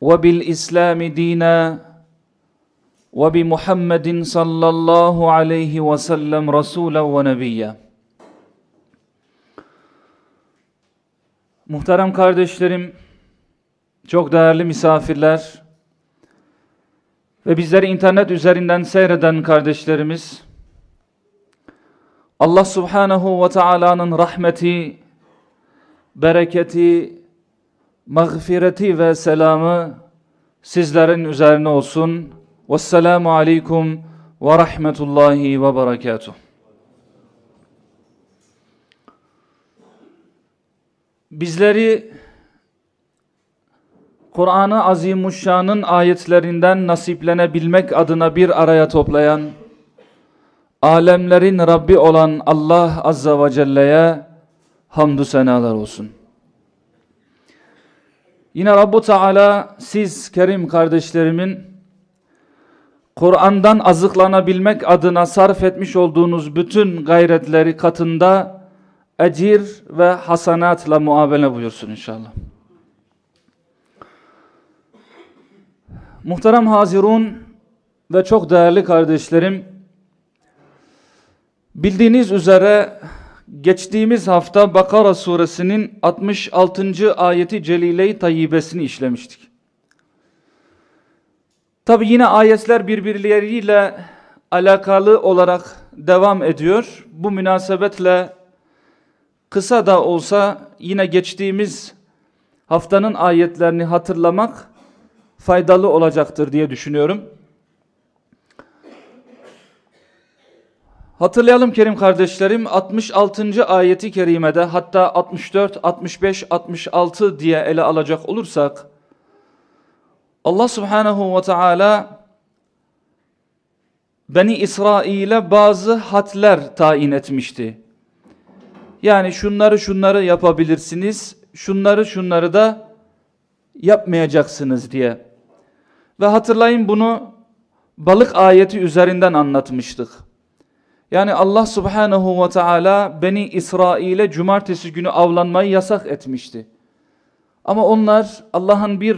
وبالإسلام دينا وبمحمد صلى الله عليه وسلم رسولا ونبيا Muhterem kardeşlerim, çok değerli misafirler ve bizleri internet üzerinden seyreden kardeşlerimiz, Allah Subhanahu ve Taala'nın rahmeti, bereketi, mağfireti ve selamı sizlerin üzerine olsun. Vesselamu aleyküm ve rahmetullahi ve berekatuhu. Bizleri Kur'an-ı Azimuşşan'ın ayetlerinden nasiplenebilmek adına bir araya toplayan, alemlerin Rabbi olan Allah Azza ve Celle'ye hamdü senalar olsun. Yine Rabbu Teala siz kerim kardeşlerimin Kur'an'dan azıklanabilmek adına sarf etmiş olduğunuz bütün gayretleri katında ecir ve hasanatla muamele buyursun inşallah. Muhterem Hazirun ve çok değerli kardeşlerim, bildiğiniz üzere geçtiğimiz hafta Bakara suresinin 66. ayeti celile-i tayyibesini işlemiştik. Tabi yine ayetler birbirleriyle alakalı olarak devam ediyor. Bu münasebetle kısa da olsa yine geçtiğimiz haftanın ayetlerini hatırlamak faydalı olacaktır diye düşünüyorum. Hatırlayalım Kerim kardeşlerim 66. ayeti kerimede hatta 64, 65, 66 diye ele alacak olursak Allah subhanahu ve teala Beni İsrail'e bazı hatler tayin etmişti. Yani şunları şunları yapabilirsiniz, şunları şunları da yapmayacaksınız diye. Ve hatırlayın bunu balık ayeti üzerinden anlatmıştık. Yani Allah subhanahu ve teala Beni İsrail'e cumartesi günü avlanmayı yasak etmişti. Ama onlar Allah'ın bir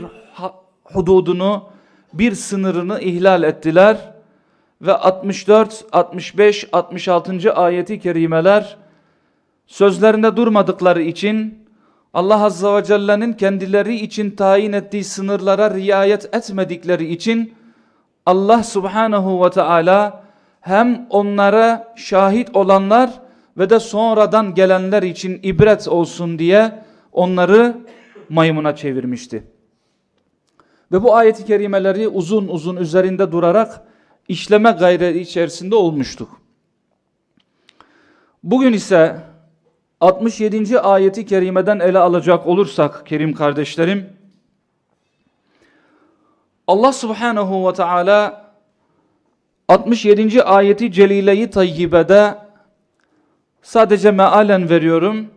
hududunu, bir sınırını ihlal ettiler. Ve 64, 65, 66. ayeti kerimeler sözlerinde durmadıkları için Allah Azze ve Celle'nin kendileri için tayin ettiği sınırlara riayet etmedikleri için Allah Subhanahu ve Teala hem onlara şahit olanlar ve de sonradan gelenler için ibret olsun diye onları maymuna çevirmişti. Ve bu ayeti kerimeleri uzun uzun üzerinde durarak işleme gayreti içerisinde olmuştuk. Bugün ise 67. ayeti kerimeden ele alacak olursak kerim kardeşlerim Allah subhanahu ve teala 67. ayeti celile-i tayyibede sadece mealen veriyorum.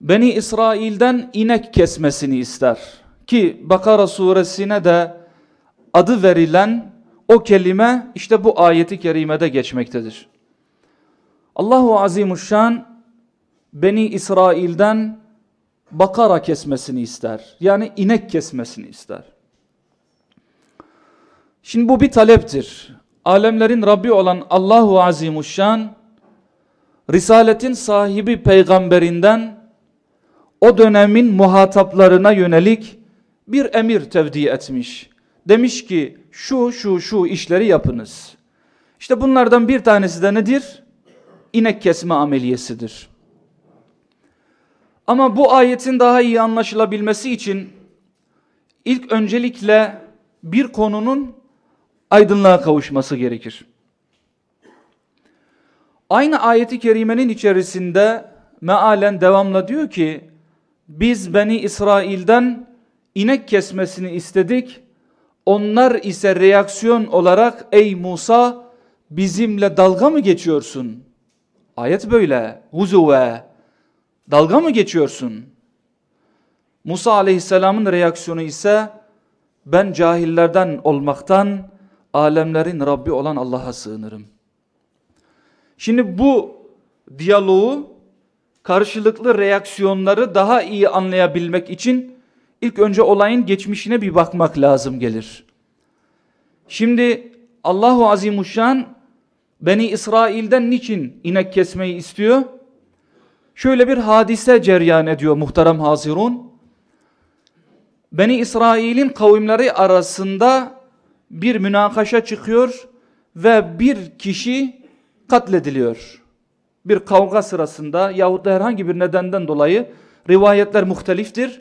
Beni İsrail'den inek kesmesini ister. Ki Bakara suresine de adı verilen o kelime işte bu ayeti kerimede geçmektedir. Allahu Azimuşşan Beni İsrail'den bakara kesmesini ister. Yani inek kesmesini ister. Şimdi bu bir taleptir. Alemlerin Rabbi olan Allahu Azimuşşan Risaletin sahibi peygamberinden o dönemin muhataplarına yönelik bir emir tevdi etmiş. Demiş ki şu şu şu işleri yapınız. İşte bunlardan bir tanesi de nedir? İnek kesme ameliyesidir. Ama bu ayetin daha iyi anlaşılabilmesi için ilk öncelikle bir konunun aydınlığa kavuşması gerekir. Aynı ayeti kerimenin içerisinde mealen devamla diyor ki biz Beni İsrail'den inek kesmesini istedik. Onlar ise reaksiyon olarak ey Musa bizimle dalga mı geçiyorsun? Ayet böyle. Huzuve. Dalga mı geçiyorsun? Musa aleyhisselamın reaksiyonu ise ben cahillerden olmaktan alemlerin Rabbi olan Allah'a sığınırım. Şimdi bu diyaloğu karşılıklı reaksiyonları daha iyi anlayabilmek için ilk önce olayın geçmişine bir bakmak lazım gelir. Şimdi Allahu Azimuşşan Beni İsrail'den niçin inek kesmeyi istiyor? Şöyle bir hadise ceryan ediyor muhterem hazirun. Beni İsrail'in kavimleri arasında bir münakaşa çıkıyor ve bir kişi katlediliyor. Bir kavga sırasında yahut da herhangi bir nedenden dolayı rivayetler muhteliftir.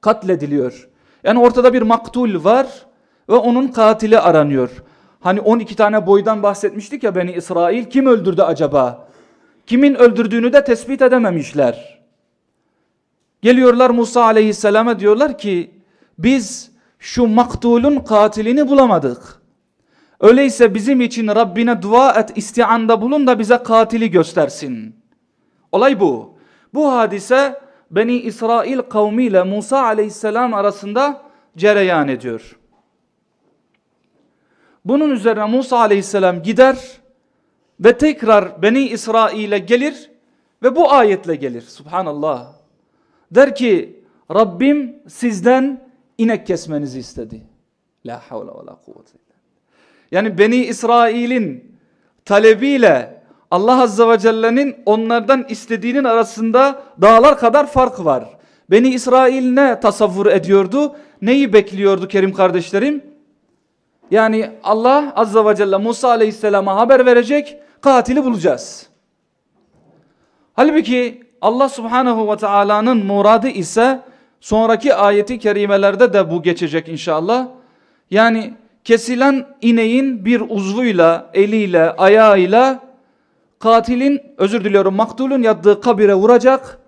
Katlediliyor. Yani ortada bir maktul var ve onun katili aranıyor. Hani 12 tane boydan bahsetmiştik ya Beni İsrail kim öldürdü acaba? Kimin öldürdüğünü de tespit edememişler. Geliyorlar Musa aleyhisselama diyorlar ki biz şu maktulun katilini bulamadık. Öyleyse bizim için Rabbine dua et, istianda bulun da bize katili göstersin. Olay bu. Bu hadise Beni İsrail kavmiyle Musa aleyhisselam arasında cereyan ediyor. Bunun üzerine Musa aleyhisselam gider ve tekrar Beni İsrail'e gelir ve bu ayetle gelir. Subhanallah. Der ki Rabbim sizden inek kesmenizi istedi. La havle ve la kuvvete Yani Beni İsrail'in talebiyle Allah Azze ve Celle'nin onlardan istediğinin arasında dağlar kadar fark var. Beni İsrail ne tasavvur ediyordu? Neyi bekliyordu Kerim kardeşlerim? Yani Allah Azze ve Celle Musa Aleyhisselam'a haber verecek, katili bulacağız. Halbuki Allah Subhanahu ve Taala'nın muradı ise sonraki ayeti kerimelerde de bu geçecek inşallah. Yani kesilen ineğin bir uzvuyla, eliyle, ayağıyla katilin, özür diliyorum maktulun yattığı kabire vuracak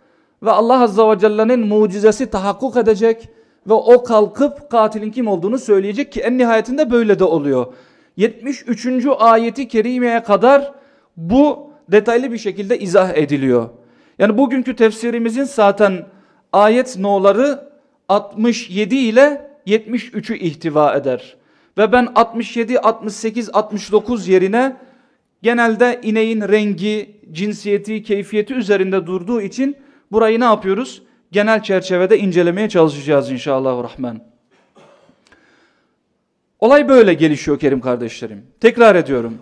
ve Allah Azze ve Celle'nin mucizesi tahakkuk edecek ve o kalkıp katilin kim olduğunu söyleyecek ki en nihayetinde böyle de oluyor. 73. ayeti kerimeye kadar bu detaylı bir şekilde izah ediliyor. Yani bugünkü tefsirimizin zaten ayet no'ları 67 ile 73'ü ihtiva eder. Ve ben 67, 68, 69 yerine genelde ineğin rengi, cinsiyeti, keyfiyeti üzerinde durduğu için burayı ne yapıyoruz? Genel çerçevede incelemeye çalışacağız inşallah rahman. Olay böyle gelişiyor Kerim kardeşlerim. Tekrar ediyorum.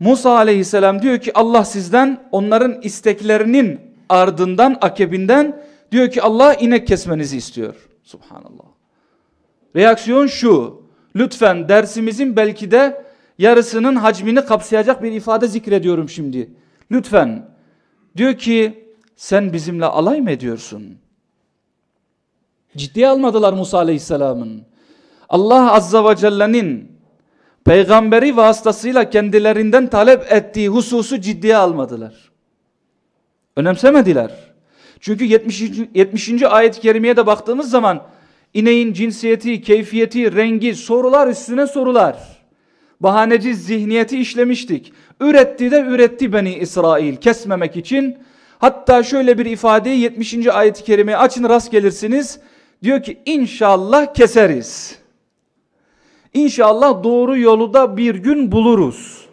Musa aleyhisselam diyor ki Allah sizden onların isteklerinin ardından, akebinden diyor ki Allah inek kesmenizi istiyor. Subhanallah. Reaksiyon şu. Lütfen dersimizin belki de yarısının hacmini kapsayacak bir ifade zikrediyorum şimdi. Lütfen. Diyor ki sen bizimle alay mı ediyorsun? Ciddiye almadılar Musa Aleyhisselam'ın. Allah Azza ve Celle'nin peygamberi vasıtasıyla kendilerinden talep ettiği hususu ciddiye almadılar. Önemsemediler. Çünkü 70. 70. ayet-i kerimeye de baktığımız zaman ineğin cinsiyeti, keyfiyeti, rengi sorular üstüne sorular. Bahaneci zihniyeti işlemiştik. Üretti de üretti beni İsrail kesmemek için. Hatta şöyle bir ifadeyi 70. ayet-i kerimeye açın rast gelirsiniz. Diyor ki inşallah keseriz. İnşallah doğru yolu da bir gün buluruz.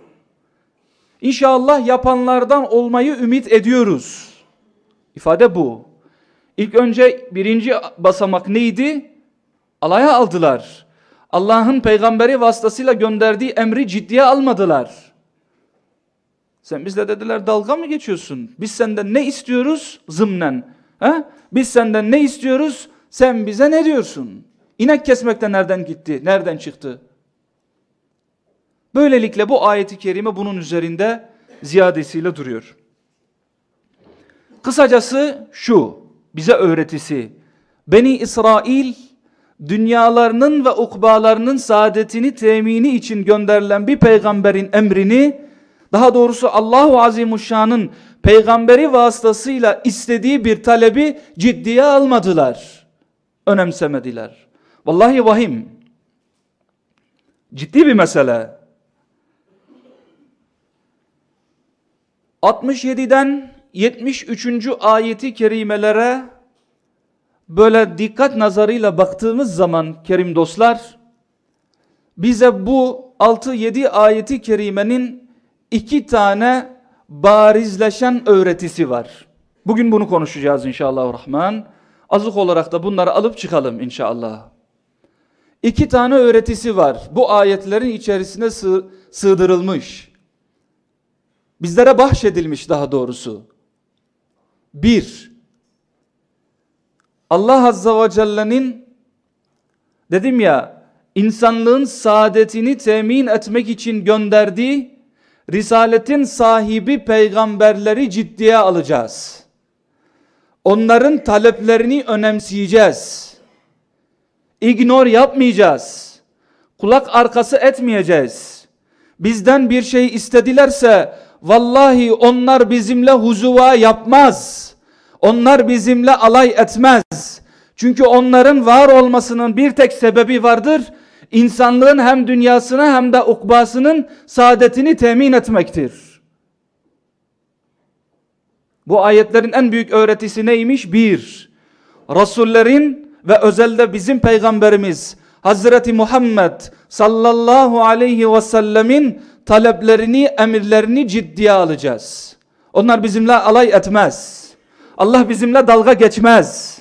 İnşallah yapanlardan olmayı ümit ediyoruz. İfade bu. İlk önce birinci basamak neydi? Alaya aldılar. Allah'ın peygamberi vasıtasıyla gönderdiği emri ciddiye almadılar. Sen bizle dediler dalga mı geçiyorsun? Biz senden ne istiyoruz? Zımnen. He? Biz senden ne istiyoruz? Sen bize ne diyorsun? İnek kesmekte nereden gitti? Nereden çıktı? Böylelikle bu ayeti kerime bunun üzerinde ziyadesiyle duruyor. Kısacası şu, bize öğretisi. Beni İsrail dünyalarının ve ukbalarının saadetini temini için gönderilen bir peygamberin emrini daha doğrusu Allahu Azimuşşan'ın peygamberi vasıtasıyla istediği bir talebi ciddiye almadılar. Önemsemediler. Vallahi vahim. Ciddi bir mesele. 67'den 73. ayeti kerimelere böyle dikkat nazarıyla baktığımız zaman kerim dostlar bize bu 6-7 ayeti kerimenin iki tane barizleşen öğretisi var. Bugün bunu konuşacağız inşallah rahman. Azık olarak da bunları alıp çıkalım inşallah. İki tane öğretisi var. Bu ayetlerin içerisine sığ, sığdırılmış. Bizlere bahşedilmiş daha doğrusu. Bir, Allah Azza ve Celle'nin dedim ya insanlığın saadetini temin etmek için gönderdiği risaletin sahibi peygamberleri ciddiye alacağız. Onların taleplerini önemseyeceğiz. İgnor yapmayacağız. Kulak arkası etmeyeceğiz. Bizden bir şey istedilerse vallahi onlar bizimle huzuva yapmaz. Onlar bizimle alay etmez. Çünkü onların var olmasının bir tek sebebi vardır. İnsanlığın hem dünyasına hem de ukbasının saadetini temin etmektir. Bu ayetlerin en büyük öğretisi neymiş? Bir, Resullerin ve özelde bizim peygamberimiz Hazreti Muhammed sallallahu aleyhi ve sellemin taleplerini, emirlerini ciddiye alacağız. Onlar bizimle alay etmez. Allah bizimle dalga geçmez.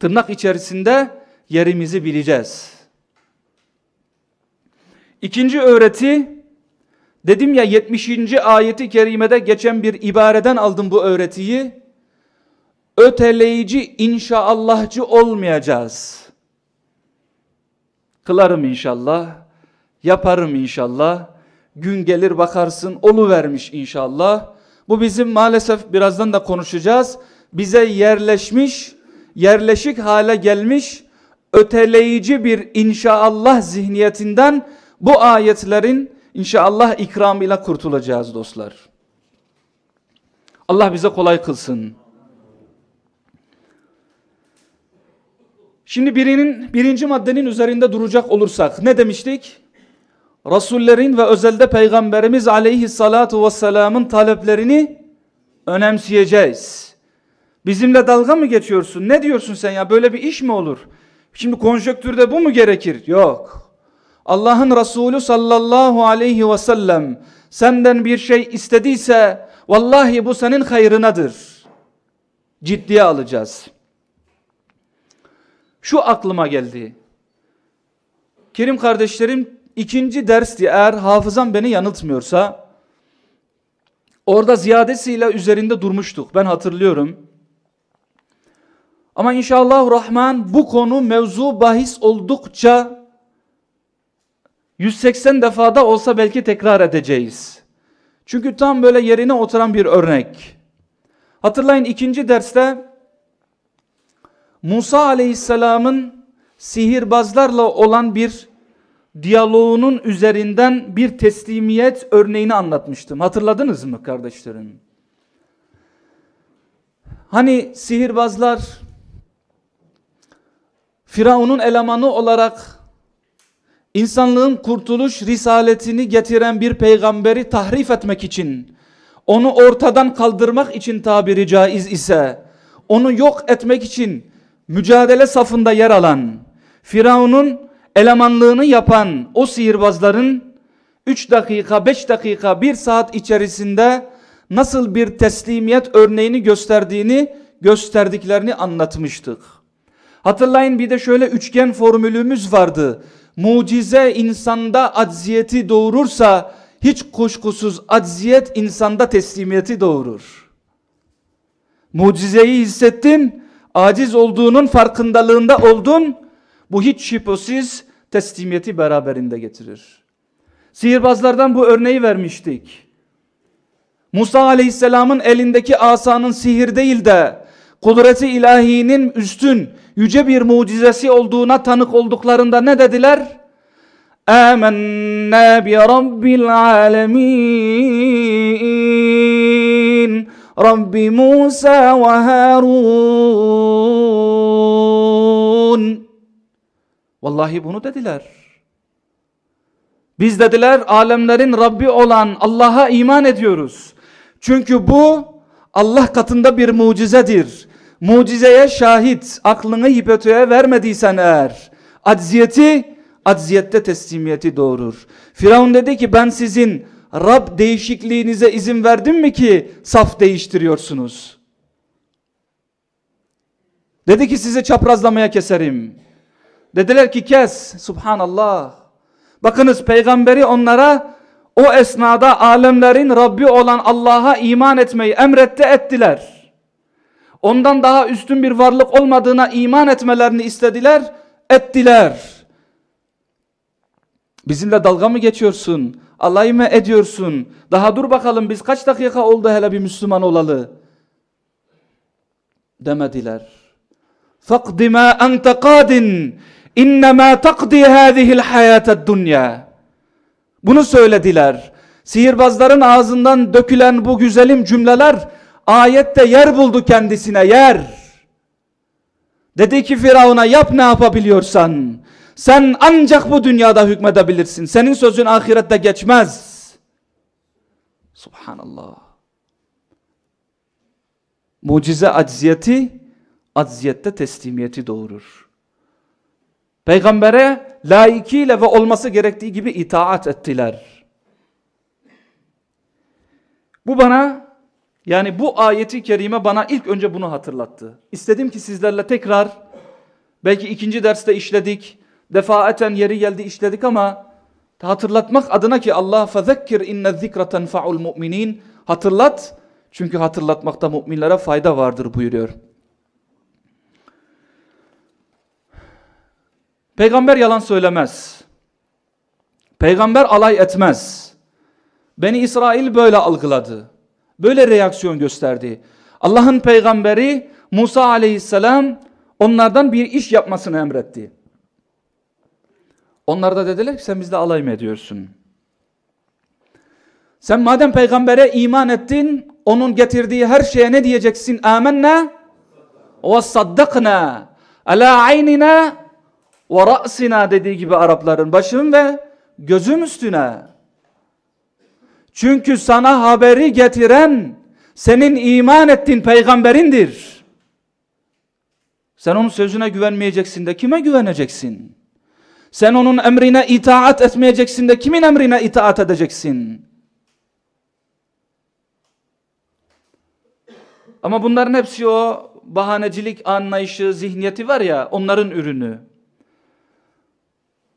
Tırnak içerisinde yerimizi bileceğiz. İkinci öğreti dedim ya 70. ayeti kerimede geçen bir ibareden aldım bu öğretiyi. Öteleyici inşallahcı olmayacağız. Kılarım inşallah, yaparım inşallah. Gün gelir bakarsın olu vermiş inşallah. Bu bizim maalesef birazdan da konuşacağız. Bize yerleşmiş, yerleşik hale gelmiş öteleyici bir inşaallah zihniyetinden bu ayetlerin inşallah ikramıyla kurtulacağız dostlar. Allah bize kolay kılsın. Şimdi birinin birinci maddenin üzerinde duracak olursak ne demiştik? Resullerin ve özelde Peygamberimiz aleyhissalatu vesselamın taleplerini önemseyeceğiz. Bizimle dalga mı geçiyorsun? Ne diyorsun sen ya? Böyle bir iş mi olur? Şimdi konjöktürde bu mu gerekir? Yok. Allah'ın Resulü sallallahu aleyhi ve sellem senden bir şey istediyse vallahi bu senin hayrınadır. Ciddiye alacağız. Şu aklıma geldi. Kerim kardeşlerim ikinci dersti eğer hafızam beni yanıltmıyorsa orada ziyadesiyle üzerinde durmuştuk. Ben hatırlıyorum. Ama inşallah Rahman bu konu mevzu bahis oldukça 180 defada olsa belki tekrar edeceğiz. Çünkü tam böyle yerine oturan bir örnek. Hatırlayın ikinci derste Musa aleyhisselamın sihirbazlarla olan bir diyaloğunun üzerinden bir teslimiyet örneğini anlatmıştım. Hatırladınız mı kardeşlerim? Hani sihirbazlar Firavun'un elemanı olarak insanlığın kurtuluş risaletini getiren bir peygamberi tahrif etmek için, onu ortadan kaldırmak için tabiri caiz ise, onu yok etmek için mücadele safında yer alan, Firavun'un elemanlığını yapan o sihirbazların 3 dakika, 5 dakika, 1 saat içerisinde nasıl bir teslimiyet örneğini gösterdiğini gösterdiklerini anlatmıştık. Hatırlayın bir de şöyle üçgen formülümüz vardı. Mucize insanda acziyeti doğurursa hiç kuşkusuz acziyet insanda teslimiyeti doğurur. Mucizeyi hissettin, aciz olduğunun farkındalığında oldun. Bu hiç şüphesiz teslimiyeti beraberinde getirir. Sihirbazlardan bu örneği vermiştik. Musa aleyhisselamın elindeki asanın sihir değil de kudreti ilahinin üstün yüce bir mucizesi olduğuna tanık olduklarında ne dediler? Âmennâ bi rabbil âlemîn Rabbi Musa ve Harun Vallahi bunu dediler. Biz dediler alemlerin Rabbi olan Allah'a iman ediyoruz. Çünkü bu Allah katında bir mucizedir. Mucizeye şahit, aklını hipoteye vermediysen eğer, acziyeti, acziyette teslimiyeti doğurur. Firavun dedi ki ben sizin Rab değişikliğinize izin verdim mi ki saf değiştiriyorsunuz? Dedi ki sizi çaprazlamaya keserim. Dediler ki kes. Subhanallah. Bakınız peygamberi onlara o esnada alemlerin Rabbi olan Allah'a iman etmeyi emretti ettiler. Ondan daha üstün bir varlık olmadığına iman etmelerini istediler, ettiler. Bizimle dalga mı geçiyorsun? Alay mı ediyorsun? Daha dur bakalım biz kaç dakika oldu hele bir Müslüman olalı? Demediler. فَقْدِ مَا أَنْتَ قَادٍ İnnemâ takdi hâzihil hayâted dünya. Bunu söylediler. Sihirbazların ağzından dökülen bu güzelim cümleler ayette yer buldu kendisine yer. Dedi ki Firavun'a yap ne yapabiliyorsan. Sen ancak bu dünyada hükmedebilirsin. Senin sözün ahirette geçmez. Subhanallah. Mucize acziyeti, acziyette teslimiyeti doğurur. Peygambere layıkıyla ve olması gerektiği gibi itaat ettiler. Bu bana yani bu ayeti kerime bana ilk önce bunu hatırlattı. İstedim ki sizlerle tekrar belki ikinci derste işledik, defaeten yeri geldi işledik ama hatırlatmak adına ki Allah fezekkir inne zikra tenfa'ul mu'minin hatırlat çünkü hatırlatmakta müminlere fayda vardır buyuruyor. Peygamber yalan söylemez. Peygamber alay etmez. Beni İsrail böyle algıladı. Böyle reaksiyon gösterdi. Allah'ın peygamberi Musa aleyhisselam onlardan bir iş yapmasını emretti. Onlar da dediler ki sen bizle alay mı ediyorsun? Sen madem peygambere iman ettin, onun getirdiği her şeye ne diyeceksin? Amenna ve saddakna ala aynina ve ra'sina dediği gibi Arapların başım ve gözüm üstüne. Çünkü sana haberi getiren senin iman ettiğin peygamberindir. Sen onun sözüne güvenmeyeceksin de kime güveneceksin? Sen onun emrine itaat etmeyeceksin de kimin emrine itaat edeceksin? Ama bunların hepsi o bahanecilik anlayışı, zihniyeti var ya onların ürünü.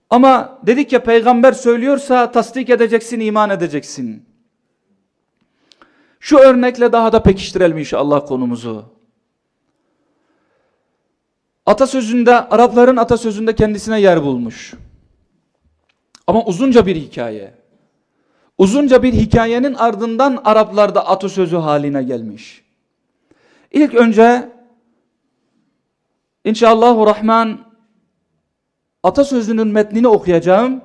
Ama dedik ya peygamber söylüyorsa tasdik edeceksin, iman edeceksin. Şu örnekle daha da pekiştirelim inşallah konumuzu. Atasözünde, Arapların atasözünde kendisine yer bulmuş. Ama uzunca bir hikaye. Uzunca bir hikayenin ardından Araplarda atasözü haline gelmiş. İlk önce inşallahü rahman atasözünün metnini okuyacağım.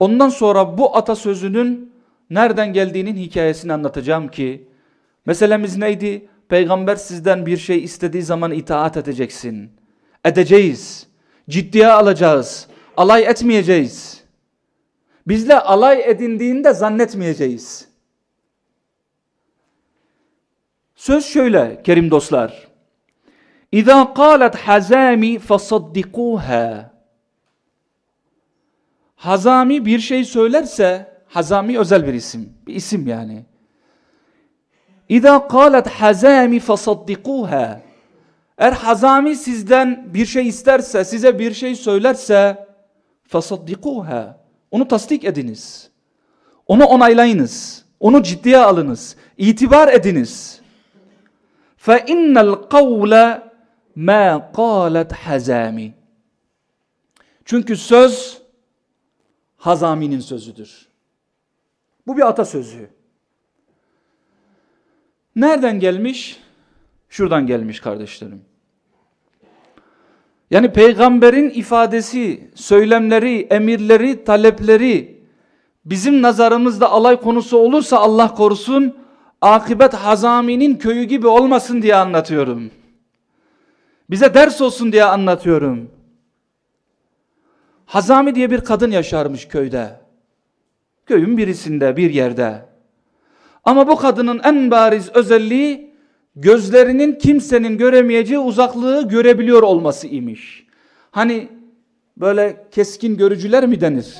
Ondan sonra bu atasözünün nereden geldiğinin hikayesini anlatacağım ki meselemiz neydi? Peygamber sizden bir şey istediği zaman itaat edeceksin. Edeceğiz. Ciddiye alacağız. Alay etmeyeceğiz. Bizle alay edindiğinde zannetmeyeceğiz. Söz şöyle kerim dostlar. İza qalet hazami fasaddikuha. Hazami bir şey söylerse, Hazami özel bir isim, bir isim yani. İza qalet hazami fasaddikuha. Eğer Hazami sizden bir şey isterse, size bir şey söylerse, fasaddikuha. Onu tasdik ediniz. Onu onaylayınız. Onu ciddiye alınız. İtibar ediniz. Fe innel kavle ma qalet hazami. Çünkü söz Hazami'nin sözüdür. Bu bir atasözü. Nereden gelmiş? Şuradan gelmiş kardeşlerim. Yani peygamberin ifadesi, söylemleri, emirleri, talepleri bizim nazarımızda alay konusu olursa Allah korusun akıbet Hazami'nin köyü gibi olmasın diye anlatıyorum. Bize ders olsun diye anlatıyorum. Hazami diye bir kadın yaşarmış köyde. Köyün birisinde bir yerde. Ama bu kadının en bariz özelliği gözlerinin kimsenin göremeyeceği uzaklığı görebiliyor olması imiş. Hani böyle keskin görücüler mi denir?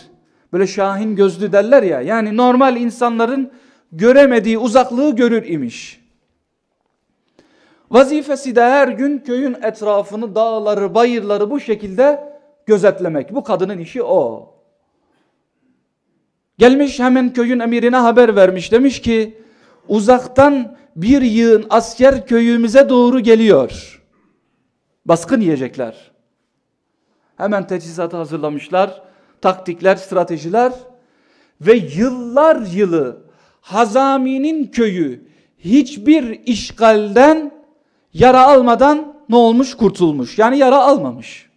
Böyle şahin gözlü derler ya. Yani normal insanların göremediği uzaklığı görür imiş. Vazifesi de her gün köyün etrafını, dağları, bayırları bu şekilde gözetlemek. Bu kadının işi o. Gelmiş hemen köyün emirine haber vermiş. Demiş ki uzaktan bir yığın asker köyümüze doğru geliyor. Baskın yiyecekler. Hemen teçhizatı hazırlamışlar. Taktikler, stratejiler. Ve yıllar yılı Hazami'nin köyü hiçbir işgalden yara almadan ne olmuş? Kurtulmuş. Yani yara almamış.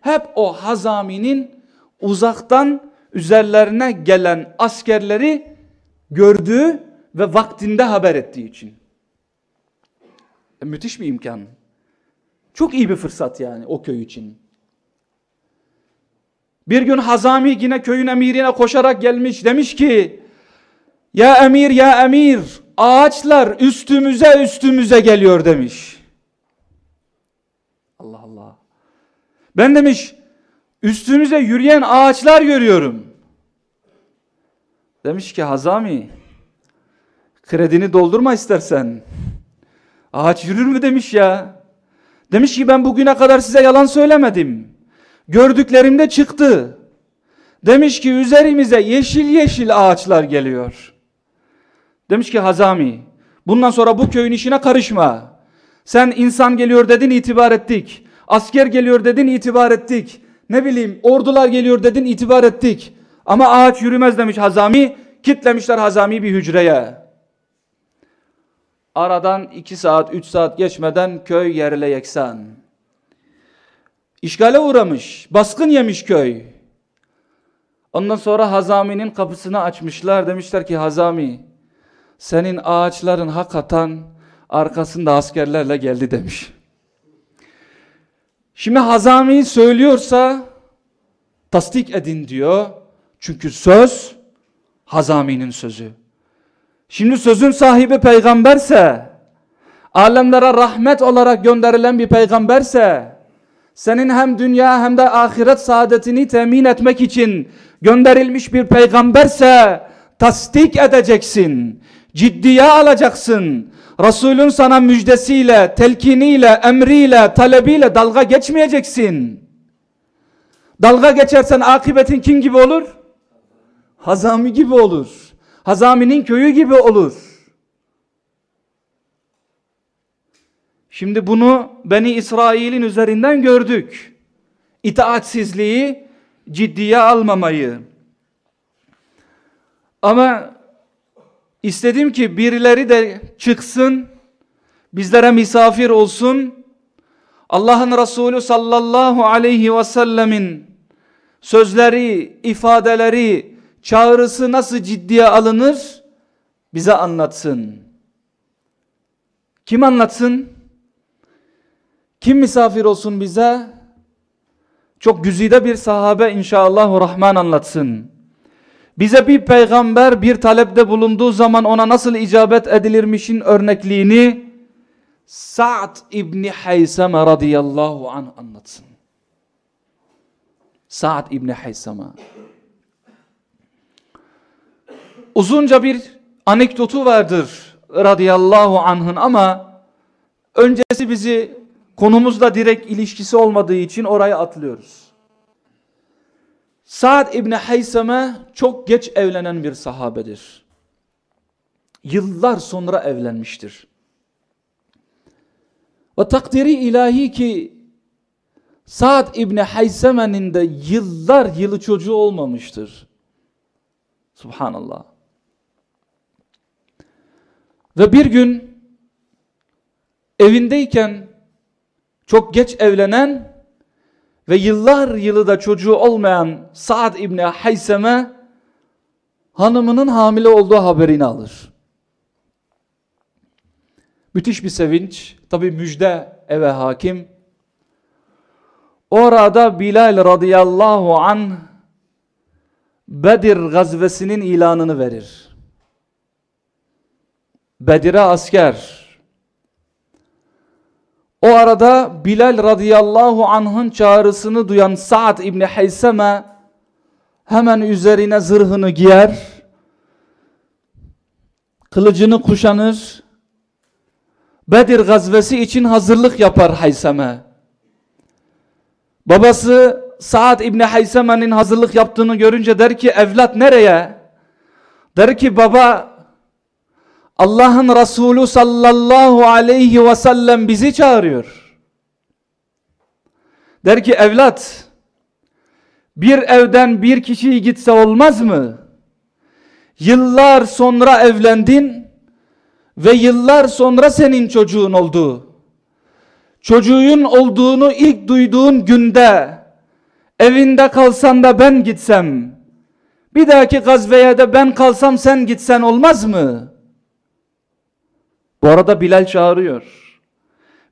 Hep o Hazami'nin uzaktan üzerlerine gelen askerleri gördüğü ve vaktinde haber ettiği için. E, müthiş bir imkan. Çok iyi bir fırsat yani o köy için. Bir gün Hazami yine köyün emirine koşarak gelmiş demiş ki ya emir ya emir ağaçlar üstümüze üstümüze geliyor demiş. Allah Allah. Ben demiş üstümüze yürüyen ağaçlar görüyorum. Demiş ki Hazami kredini doldurma istersen. Ağaç yürür mü demiş ya. Demiş ki ben bugüne kadar size yalan söylemedim. Gördüklerimde çıktı. Demiş ki üzerimize yeşil yeşil ağaçlar geliyor. Demiş ki Hazami bundan sonra bu köyün işine karışma. Sen insan geliyor dedin itibar ettik. Asker geliyor dedin itibar ettik. Ne bileyim ordular geliyor dedin itibar ettik. Ama ağaç yürümez demiş Hazami. Kitlemişler Hazami bir hücreye. Aradan iki saat, üç saat geçmeden köy yerle yeksan. İşgale uğramış, baskın yemiş köy. Ondan sonra Hazami'nin kapısını açmışlar. Demişler ki Hazami, senin ağaçların hakikaten arkasında askerlerle geldi demiş. Şimdi Hazami söylüyorsa tasdik edin diyor. Çünkü söz Hazami'nin sözü. Şimdi sözün sahibi peygamberse, alemlere rahmet olarak gönderilen bir peygamberse, senin hem dünya hem de ahiret saadetini temin etmek için gönderilmiş bir peygamberse, tasdik edeceksin, ciddiye alacaksın. Resulün sana müjdesiyle, telkiniyle, emriyle, talebiyle dalga geçmeyeceksin. Dalga geçersen akıbetin kim gibi olur? Hazami gibi olur. Hazami'nin köyü gibi olur. Şimdi bunu Beni İsrail'in üzerinden gördük. İtaatsizliği, ciddiye almamayı. Ama istedim ki birileri de çıksın, bizlere misafir olsun. Allah'ın Resulü sallallahu aleyhi ve sellemin sözleri, ifadeleri, çağrısı nasıl ciddiye alınır bize anlatsın. Kim anlatsın? Kim misafir olsun bize? Çok güzide bir sahabe inşallah rahman anlatsın. Bize bir peygamber bir talepte bulunduğu zaman ona nasıl icabet edilirmişin örnekliğini Sa'd İbni Haysame radıyallahu anh anlatsın. Sa'd İbni Haysame. Uzunca bir anekdotu vardır radıyallahu anh'ın ama öncesi bizi konumuzla direkt ilişkisi olmadığı için oraya atlıyoruz. Sa'd İbni Haysame çok geç evlenen bir sahabedir. Yıllar sonra evlenmiştir. Ve takdiri ilahi ki Sa'd İbni Hayseme'nin de yıllar yılı çocuğu olmamıştır. Subhanallah. Ve bir gün evindeyken çok geç evlenen ve yıllar yılı da çocuğu olmayan Sa'd İbni Hayseme hanımının hamile olduğu haberini alır. Müthiş bir sevinç. Tabi müjde eve hakim. Orada Bilal radıyallahu an Bedir gazvesinin ilanını verir. Bedir'e asker. O arada Bilal radıyallahu anh'ın çağrısını duyan Sa'd İbni Hayseme hemen üzerine zırhını giyer, kılıcını kuşanır, Bedir gazvesi için hazırlık yapar Hayseme. Babası Sa'd İbni Hayseme'nin hazırlık yaptığını görünce der ki evlat nereye? Der ki baba Allah'ın Resulü sallallahu aleyhi ve sellem bizi çağırıyor. Der ki evlat bir evden bir kişi gitse olmaz mı? Yıllar sonra evlendin ve yıllar sonra senin çocuğun oldu. Çocuğun olduğunu ilk duyduğun günde evinde kalsan da ben gitsem bir dahaki gazveye de ben kalsam sen gitsen olmaz mı? Bu arada Bilal çağırıyor.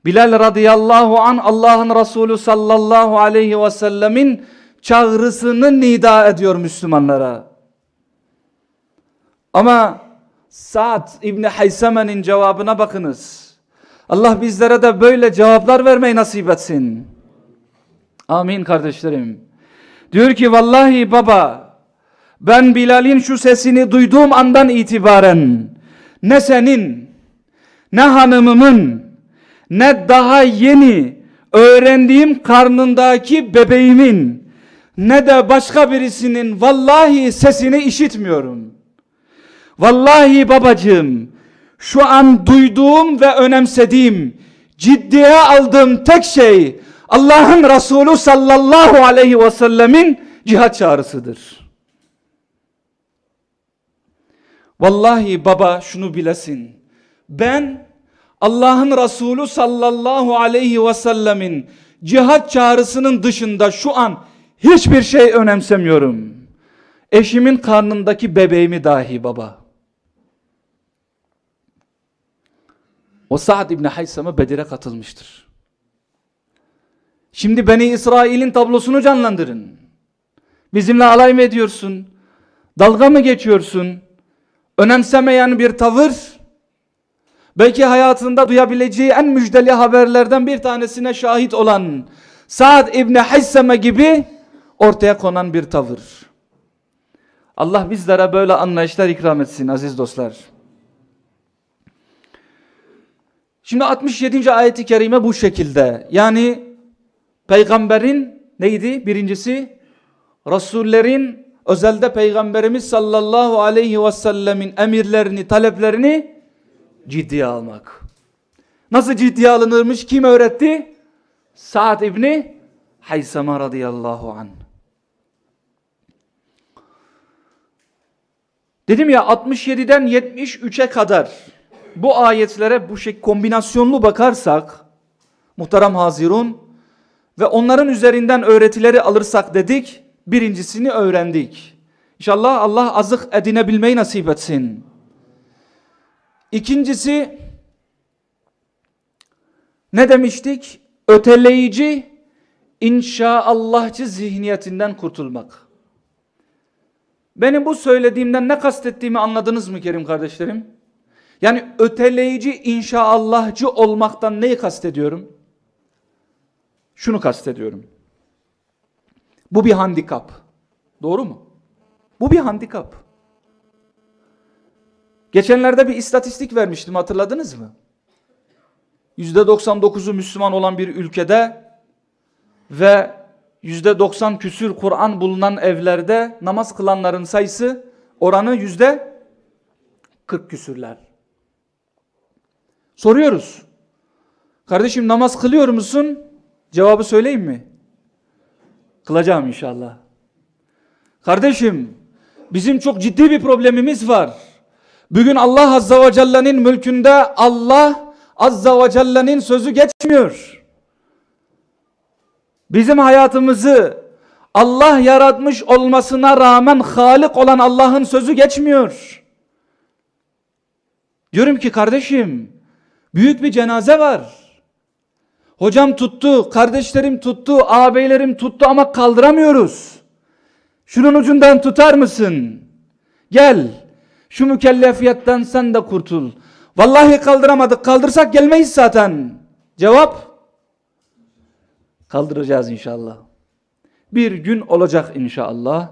Bilal radıyallahu an Allah'ın Resulü sallallahu aleyhi ve sellemin çağrısını nida ediyor Müslümanlara. Ama Sa'd İbni Hayseme'nin cevabına bakınız. Allah bizlere de böyle cevaplar vermeyi nasip etsin. Amin kardeşlerim. Diyor ki vallahi baba ben Bilal'in şu sesini duyduğum andan itibaren ne senin ne hanımımın ne daha yeni öğrendiğim karnındaki bebeğimin ne de başka birisinin vallahi sesini işitmiyorum. Vallahi babacığım şu an duyduğum ve önemsediğim ciddiye aldığım tek şey Allah'ın Resulü sallallahu aleyhi ve sellemin cihat çağrısıdır. Vallahi baba şunu bilesin. Ben Allah'ın Resulü sallallahu aleyhi ve sellemin cihat çağrısının dışında şu an hiçbir şey önemsemiyorum. Eşimin karnındaki bebeğimi dahi baba. O Sa'd İbni Haysame Bedir'e katılmıştır. Şimdi Beni İsrail'in tablosunu canlandırın. Bizimle alay mı ediyorsun? Dalga mı geçiyorsun? Önemsemeyen bir tavır. Belki hayatında duyabileceği en müjdeli haberlerden bir tanesine şahit olan Sa'd İbni Haysame gibi ortaya konan bir tavır. Allah bizlere böyle anlayışlar ikram etsin aziz dostlar. Şimdi 67. ayeti kerime bu şekilde. Yani peygamberin neydi? Birincisi Resullerin özelde peygamberimiz sallallahu aleyhi ve sellemin emirlerini, taleplerini ciddiye almak. Nasıl ciddiye alınırmış? Kim öğretti? Sa'd İbni Haysama radıyallahu anh. Dedim ya 67'den 73'e kadar bu ayetlere bu şey kombinasyonlu bakarsak muhterem hazirun ve onların üzerinden öğretileri alırsak dedik birincisini öğrendik. İnşallah Allah azık edinebilmeyi nasip etsin. İkincisi ne demiştik? Öteleyici inşaallahçı zihniyetinden kurtulmak. Benim bu söylediğimden ne kastettiğimi anladınız mı Kerim kardeşlerim? Yani öteleyici inşaallahcı olmaktan neyi kastediyorum? Şunu kastediyorum. Bu bir handikap. Doğru mu? Bu bir handikap. Geçenlerde bir istatistik vermiştim hatırladınız mı? %99'u Müslüman olan bir ülkede ve %90 küsür Kur'an bulunan evlerde namaz kılanların sayısı oranı %40 küsürler. Soruyoruz. Kardeşim namaz kılıyor musun? Cevabı söyleyeyim mi? Kılacağım inşallah. Kardeşim bizim çok ciddi bir problemimiz var. Bugün Allah Azza ve Celle'nin mülkünde Allah Azza ve Celle'nin sözü geçmiyor. Bizim hayatımızı Allah yaratmış olmasına rağmen Halik olan Allah'ın sözü geçmiyor. Diyorum ki kardeşim büyük bir cenaze var. Hocam tuttu, kardeşlerim tuttu, ağabeylerim tuttu ama kaldıramıyoruz. Şunun ucundan tutar mısın? Gel. Şu mükellefiyetten sen de kurtul. Vallahi kaldıramadık. Kaldırsak gelmeyiz zaten. Cevap? Kaldıracağız inşallah. Bir gün olacak inşallah.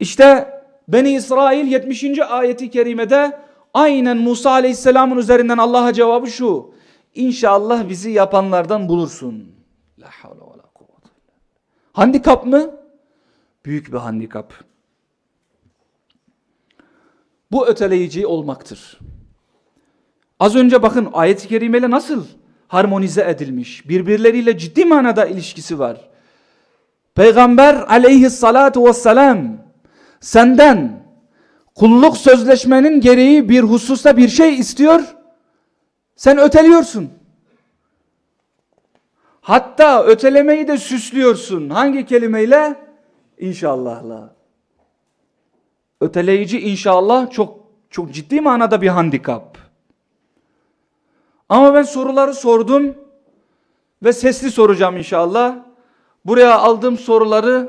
İşte Beni İsrail 70. ayeti kerimede aynen Musa Aleyhisselam'ın üzerinden Allah'a cevabı şu. İnşallah bizi yapanlardan bulursun. La havle ve la kuvvete. Handikap mı? Büyük bir handikap. Bu öteleyici olmaktır. Az önce bakın ayet-i kerimeyle nasıl harmonize edilmiş. Birbirleriyle ciddi manada ilişkisi var. Peygamber aleyhissalatu vesselam senden kulluk sözleşmenin gereği bir hususta bir şey istiyor. Sen öteliyorsun. Hatta ötelemeyi de süslüyorsun. Hangi kelimeyle? İnşallahla. Öteleyici inşallah çok çok ciddi manada bir handikap. Ama ben soruları sordum ve sesli soracağım inşallah. Buraya aldığım soruları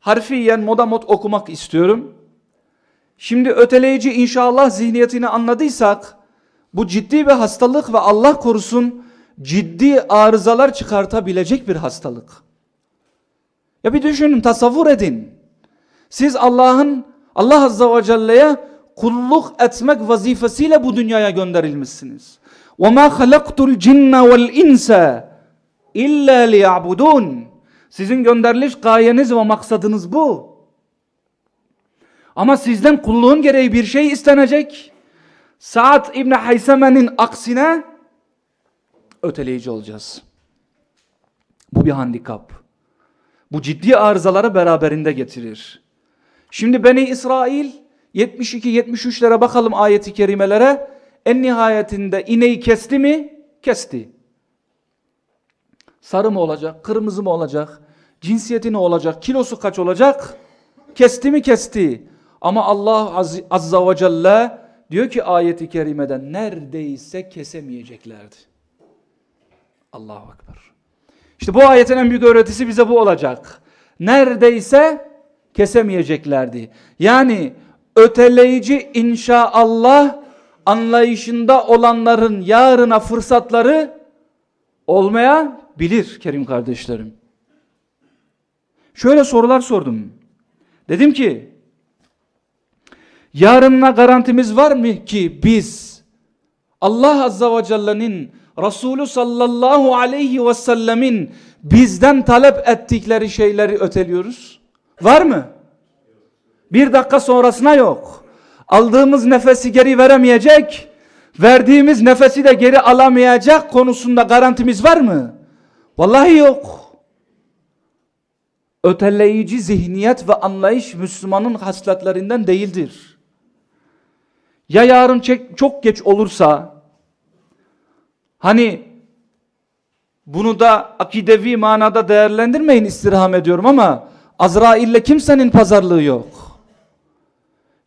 harfiyen modamot okumak istiyorum. Şimdi öteleyici inşallah zihniyetini anladıysak bu ciddi bir hastalık ve Allah korusun ciddi arızalar çıkartabilecek bir hastalık. Ya bir düşünün, tasavvur edin. Siz Allah'ın Allah Azze ve Celle'ye kulluk etmek vazifesiyle bu dünyaya gönderilmişsiniz. وَمَا خَلَقْتُ الْجِنَّ وَالْاِنْسَ اِلَّا لِيَعْبُدُونَ Sizin gönderiliş gayeniz ve maksadınız bu. Ama sizden kulluğun gereği bir şey istenecek. Sa'd İbni Hayseme'nin aksine öteleyici olacağız. Bu bir handikap. Bu ciddi arızaları beraberinde getirir. Şimdi Beni İsrail 72-73'lere bakalım ayeti kerimelere. En nihayetinde ineği kesti mi? Kesti. Sarı mı olacak, kırmızı mı olacak, cinsiyeti ne olacak, kilosu kaç olacak? Kesti mi kesti. Ama Allah Az Azza ve Celle diyor ki ayeti kerimeden neredeyse kesemeyeceklerdi. Allahu Ekber. İşte bu ayetin en büyük öğretisi bize bu olacak. Neredeyse kesemeyeceklerdi. Yani öteleyici inşaallah anlayışında olanların yarına fırsatları olmayabilir Kerim kardeşlerim. Şöyle sorular sordum. Dedim ki yarınına garantimiz var mı ki biz Allah Azza ve Celle'nin Resulü sallallahu aleyhi ve sellemin bizden talep ettikleri şeyleri öteliyoruz. Var mı? Bir dakika sonrasına yok. Aldığımız nefesi geri veremeyecek, verdiğimiz nefesi de geri alamayacak konusunda garantimiz var mı? Vallahi yok. Öteleyici zihniyet ve anlayış Müslümanın hasletlerinden değildir. Ya yarın çok geç olursa, hani bunu da akidevi manada değerlendirmeyin istirham ediyorum ama Azrail'le kimsenin pazarlığı yok.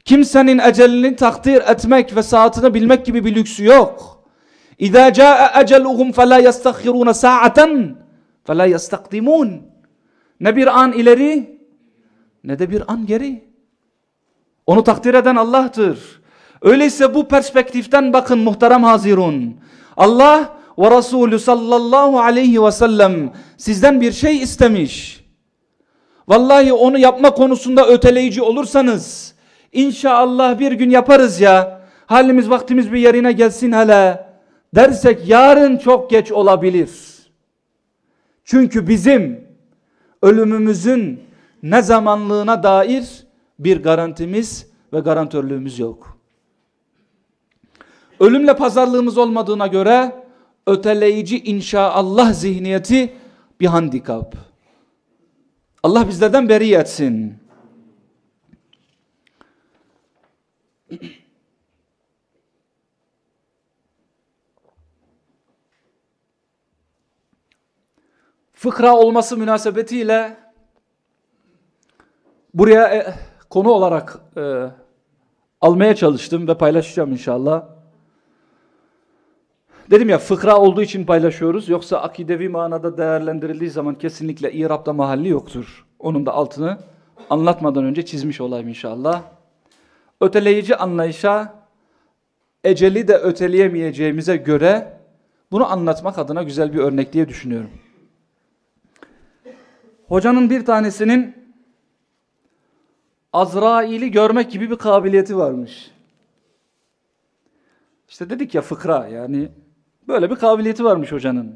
Kimsenin ecelini takdir etmek ve saatini bilmek gibi bir lüksü yok. İza caa eceluhum fela yestahirun sa'aten fela yestakdimun. Ne bir an ileri ne de bir an geri. Onu takdir eden Allah'tır. Öyleyse bu perspektiften bakın muhterem hazirun. Allah ve Resulü sallallahu aleyhi ve sellem sizden bir şey istemiş. Vallahi onu yapma konusunda öteleyici olursanız İnşallah bir gün yaparız ya. Halimiz vaktimiz bir yerine gelsin hele. Dersek yarın çok geç olabilir. Çünkü bizim ölümümüzün ne zamanlığına dair bir garantimiz ve garantörlüğümüz yok. Ölümle pazarlığımız olmadığına göre öteleyici inşaallah zihniyeti bir handikap. Allah bizlerden beri etsin. fıkra olması münasebetiyle buraya e, konu olarak e, almaya çalıştım ve paylaşacağım inşallah. Dedim ya fıkra olduğu için paylaşıyoruz. Yoksa akidevi manada değerlendirildiği zaman kesinlikle İrab'da mahalli yoktur. Onun da altını anlatmadan önce çizmiş olayım inşallah. Öteleyici anlayışa eceli de öteleyemeyeceğimize göre bunu anlatmak adına güzel bir örnek diye düşünüyorum. Hocanın bir tanesinin Azrail'i görmek gibi bir kabiliyeti varmış. İşte dedik ya fıkra yani böyle bir kabiliyeti varmış hocanın.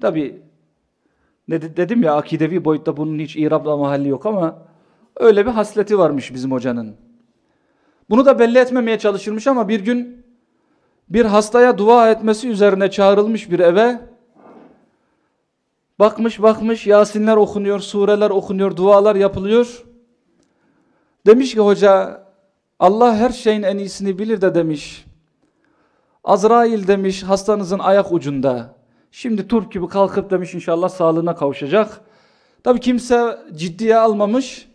Tabi dedim ya akidevi boyutta bunun hiç İrab'la mahalli yok ama öyle bir hasleti varmış bizim hocanın. Bunu da belli etmemeye çalışırmış ama bir gün bir hastaya dua etmesi üzerine çağrılmış bir eve bakmış bakmış Yasinler okunuyor, sureler okunuyor, dualar yapılıyor. Demiş ki hoca Allah her şeyin en iyisini bilir de demiş. Azrail demiş hastanızın ayak ucunda. Şimdi Turp gibi kalkıp demiş inşallah sağlığına kavuşacak. Tabi kimse ciddiye almamış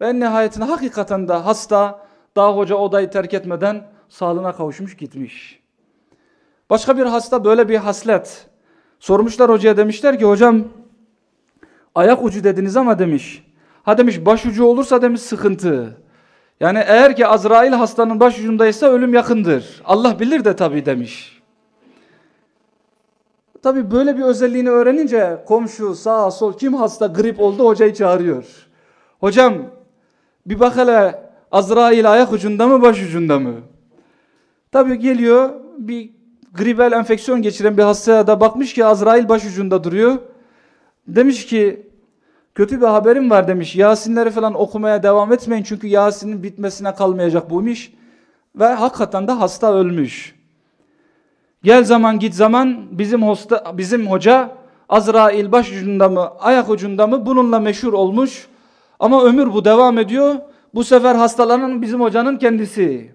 ve en nihayetinde hakikaten de hasta daha hoca odayı terk etmeden sağlığına kavuşmuş gitmiş. Başka bir hasta böyle bir haslet. Sormuşlar hocaya demişler ki hocam ayak ucu dediniz ama demiş. Ha demiş başucu olursa demiş sıkıntı. Yani eğer ki Azrail hastanın başucundaysa ölüm yakındır. Allah bilir de tabi demiş. Tabi böyle bir özelliğini öğrenince komşu sağ sol kim hasta grip oldu hocayı çağırıyor. Hocam bir bak hele Azrail ayak ucunda mı baş ucunda mı? Tabi geliyor bir gribel enfeksiyon geçiren bir hastaya da bakmış ki Azrail baş ucunda duruyor. Demiş ki kötü bir haberim var demiş. Yasinleri falan okumaya devam etmeyin çünkü Yasin'in bitmesine kalmayacak bu iş. Ve hakikaten de hasta ölmüş. Gel zaman git zaman bizim hosta, bizim hoca Azrail baş ucunda mı ayak ucunda mı bununla meşhur olmuş. Ama ömür bu devam ediyor. Bu sefer hastalanan bizim hocanın kendisi.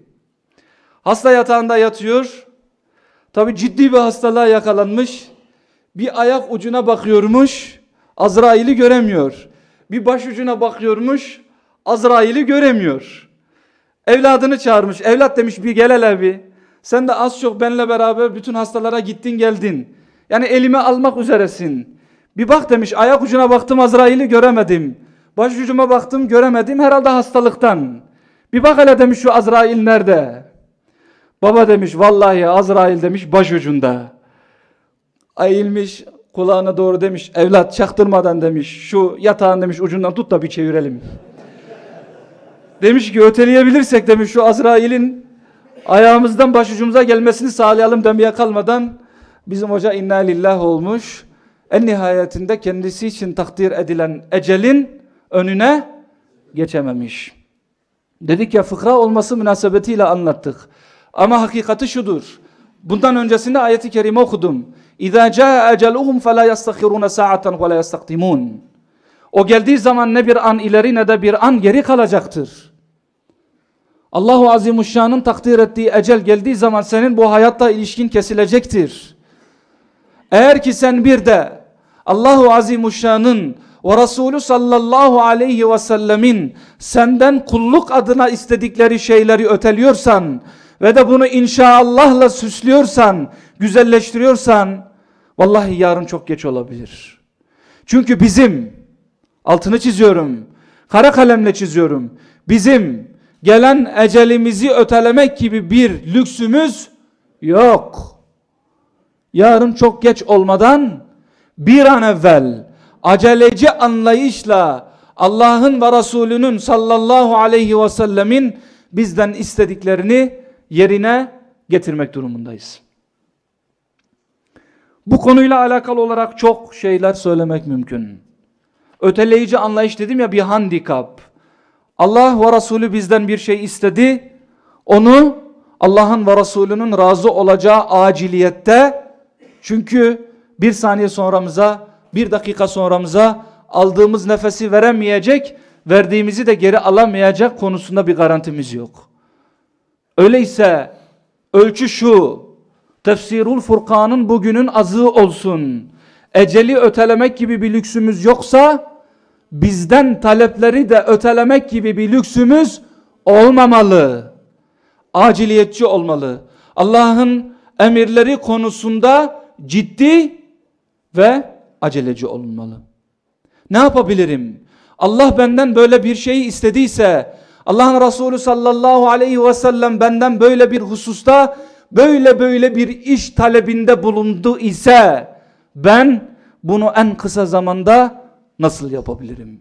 Hasta yatağında yatıyor. Tabi ciddi bir hastalığa yakalanmış. Bir ayak ucuna bakıyormuş. Azrail'i göremiyor. Bir baş ucuna bakıyormuş. Azrail'i göremiyor. Evladını çağırmış. Evlat demiş bir gel hele bir. Sen de az çok benle beraber bütün hastalara gittin geldin. Yani elime almak üzeresin. Bir bak demiş ayak ucuna baktım Azrail'i göremedim. Başucuma baktım göremedim herhalde hastalıktan. Bir bak hele demiş şu Azrail nerede? Baba demiş vallahi Azrail demiş başucunda. Eğilmiş kulağına doğru demiş evlat çaktırmadan demiş şu yatağın demiş ucundan tut da bir çevirelim. demiş ki öteleyebilirsek demiş şu Azrail'in ayağımızdan başucumuza gelmesini sağlayalım demeye kalmadan bizim hoca inna lillah olmuş. En nihayetinde kendisi için takdir edilen ecelin önüne geçememiş. Dedik ya fıkra olması münasebetiyle anlattık. Ama hakikati şudur. Bundan öncesinde ayeti kerime okudum. Caa eceluhum fela yastakirun sa'atan ve la yastakdimun. O geldiği zaman ne bir an ileri ne de bir an geri kalacaktır. Allahu Azimuşşan'ın takdir ettiği ecel geldiği zaman senin bu hayatta ilişkin kesilecektir. Eğer ki sen bir de Allahu Azimuşşan'ın ve Resulü sallallahu aleyhi ve sellemin senden kulluk adına istedikleri şeyleri öteliyorsan ve de bunu inşallahla süslüyorsan, güzelleştiriyorsan vallahi yarın çok geç olabilir. Çünkü bizim altını çiziyorum, kara kalemle çiziyorum. Bizim gelen ecelimizi ötelemek gibi bir lüksümüz yok. Yarın çok geç olmadan bir an evvel aceleci anlayışla Allah'ın ve Resulünün sallallahu aleyhi ve sellemin bizden istediklerini yerine getirmek durumundayız. Bu konuyla alakalı olarak çok şeyler söylemek mümkün. Öteleyici anlayış dedim ya bir handikap. Allah ve Resulü bizden bir şey istedi. Onu Allah'ın ve Resulünün razı olacağı aciliyette çünkü bir saniye sonramıza bir dakika sonramıza aldığımız nefesi veremeyecek, verdiğimizi de geri alamayacak konusunda bir garantimiz yok. Öyleyse ölçü şu, Tefsirul Furkan'ın bugünün azığı olsun. eceli ötelemek gibi bir lüksümüz yoksa bizden talepleri de ötelemek gibi bir lüksümüz olmamalı. Aciliyetçi olmalı. Allah'ın emirleri konusunda ciddi ve aceleci olunmalı. Ne yapabilirim? Allah benden böyle bir şeyi istediyse, Allah'ın Resulü sallallahu aleyhi ve sellem benden böyle bir hususta böyle böyle bir iş talebinde bulundu ise ben bunu en kısa zamanda nasıl yapabilirim?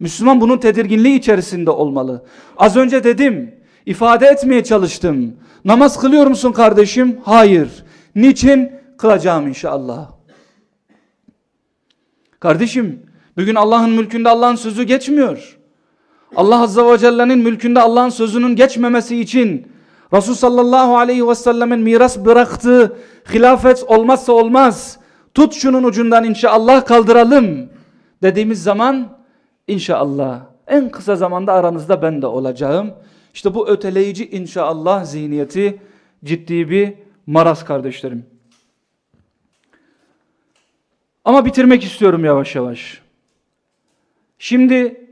Müslüman bunun tedirginliği içerisinde olmalı. Az önce dedim, ifade etmeye çalıştım. Namaz kılıyor musun kardeşim? Hayır. Niçin? Kılacağım inşallah. Kardeşim, bugün Allah'ın mülkünde Allah'ın sözü geçmiyor. Allah Azze ve Celle'nin mülkünde Allah'ın sözünün geçmemesi için Resul sallallahu aleyhi ve sellemin miras bıraktığı hilafet olmazsa olmaz. Tut şunun ucundan inşallah kaldıralım dediğimiz zaman inşallah en kısa zamanda aranızda ben de olacağım. İşte bu öteleyici inşallah zihniyeti ciddi bir maraz kardeşlerim. Ama bitirmek istiyorum yavaş yavaş. Şimdi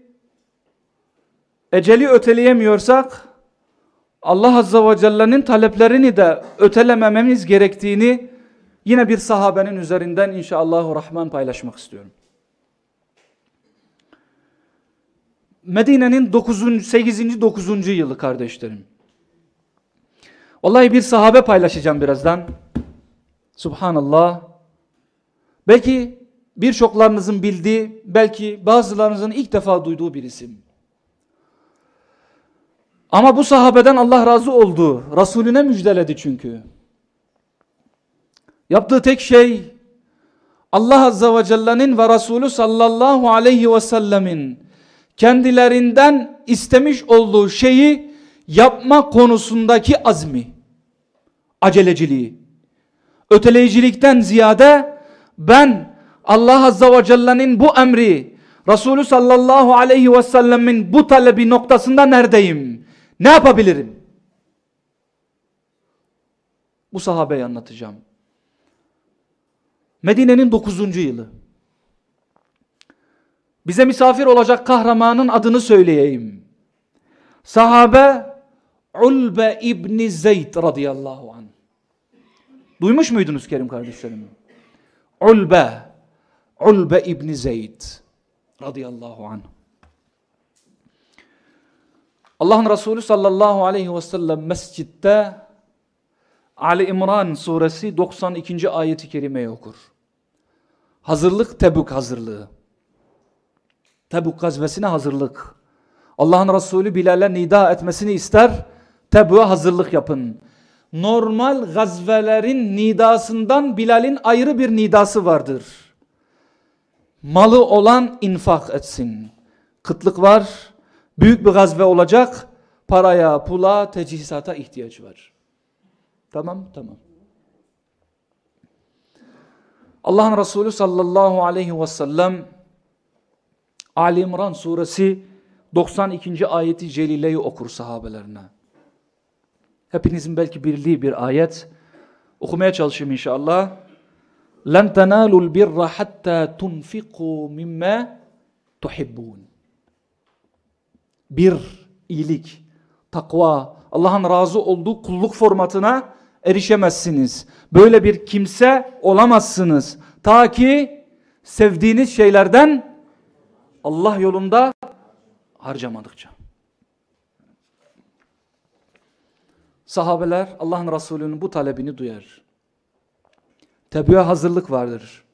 eceli öteleyemiyorsak Allah Azza ve Celle'nin taleplerini de ötelemememiz gerektiğini yine bir sahabenin üzerinden inşallah rahman paylaşmak istiyorum. Medine'nin 9. 8. 9. yılı kardeşlerim. Vallahi bir sahabe paylaşacağım birazdan. Subhanallah. Belki birçoklarınızın bildiği, belki bazılarınızın ilk defa duyduğu bir isim. Ama bu sahabeden Allah razı oldu. Resulüne müjdeledi çünkü. Yaptığı tek şey Allah Azze ve Celle'nin ve Resulü sallallahu aleyhi ve sellemin kendilerinden istemiş olduğu şeyi yapma konusundaki azmi, aceleciliği, öteleyicilikten ziyade ben Allah Azze ve Celle'nin bu emri, Resulü sallallahu aleyhi ve sellemin bu talebi noktasında neredeyim? Ne yapabilirim? Bu sahabeyi anlatacağım. Medine'nin 9. yılı. Bize misafir olacak kahramanın adını söyleyeyim. Sahabe Ulbe İbni Zeyd radıyallahu anh. Duymuş muydunuz Kerim kardeşlerim? Ulbe, Ulbe İbni Zeyd radıyallahu anh. Allah'ın Resulü sallallahu aleyhi ve sellem mescitte Ali İmran suresi 92. ayeti kerimeyi okur. Hazırlık Tebük hazırlığı. Tebük gazvesine hazırlık. Allah'ın Resulü Bilal'e nida etmesini ister. Tebük'e hazırlık yapın. Normal gazvelerin nidasından Bilal'in ayrı bir nidası vardır. Malı olan infak etsin. Kıtlık var. Büyük bir gazve olacak. Paraya, pula, teçhizata ihtiyaç var. Tamam, tamam. Allah'ın Resulü sallallahu aleyhi ve sellem Ali İmran suresi 92. ayeti celileyi okur sahabelerine. Hepinizin belki bildiği bir ayet. Okumaya çalışayım inşallah. لَنْ تَنَالُوا الْبِرَّ حَتَّى تُنْفِقُوا مِمَّا تُحِبُّونَ bir, iyilik, takva, Allah'ın razı olduğu kulluk formatına erişemezsiniz. Böyle bir kimse olamazsınız. Ta ki sevdiğiniz şeylerden Allah yolunda harcamadıkça. Sahabeler Allah'ın Resulü'nün bu talebini duyar. Tebliğe hazırlık vardır.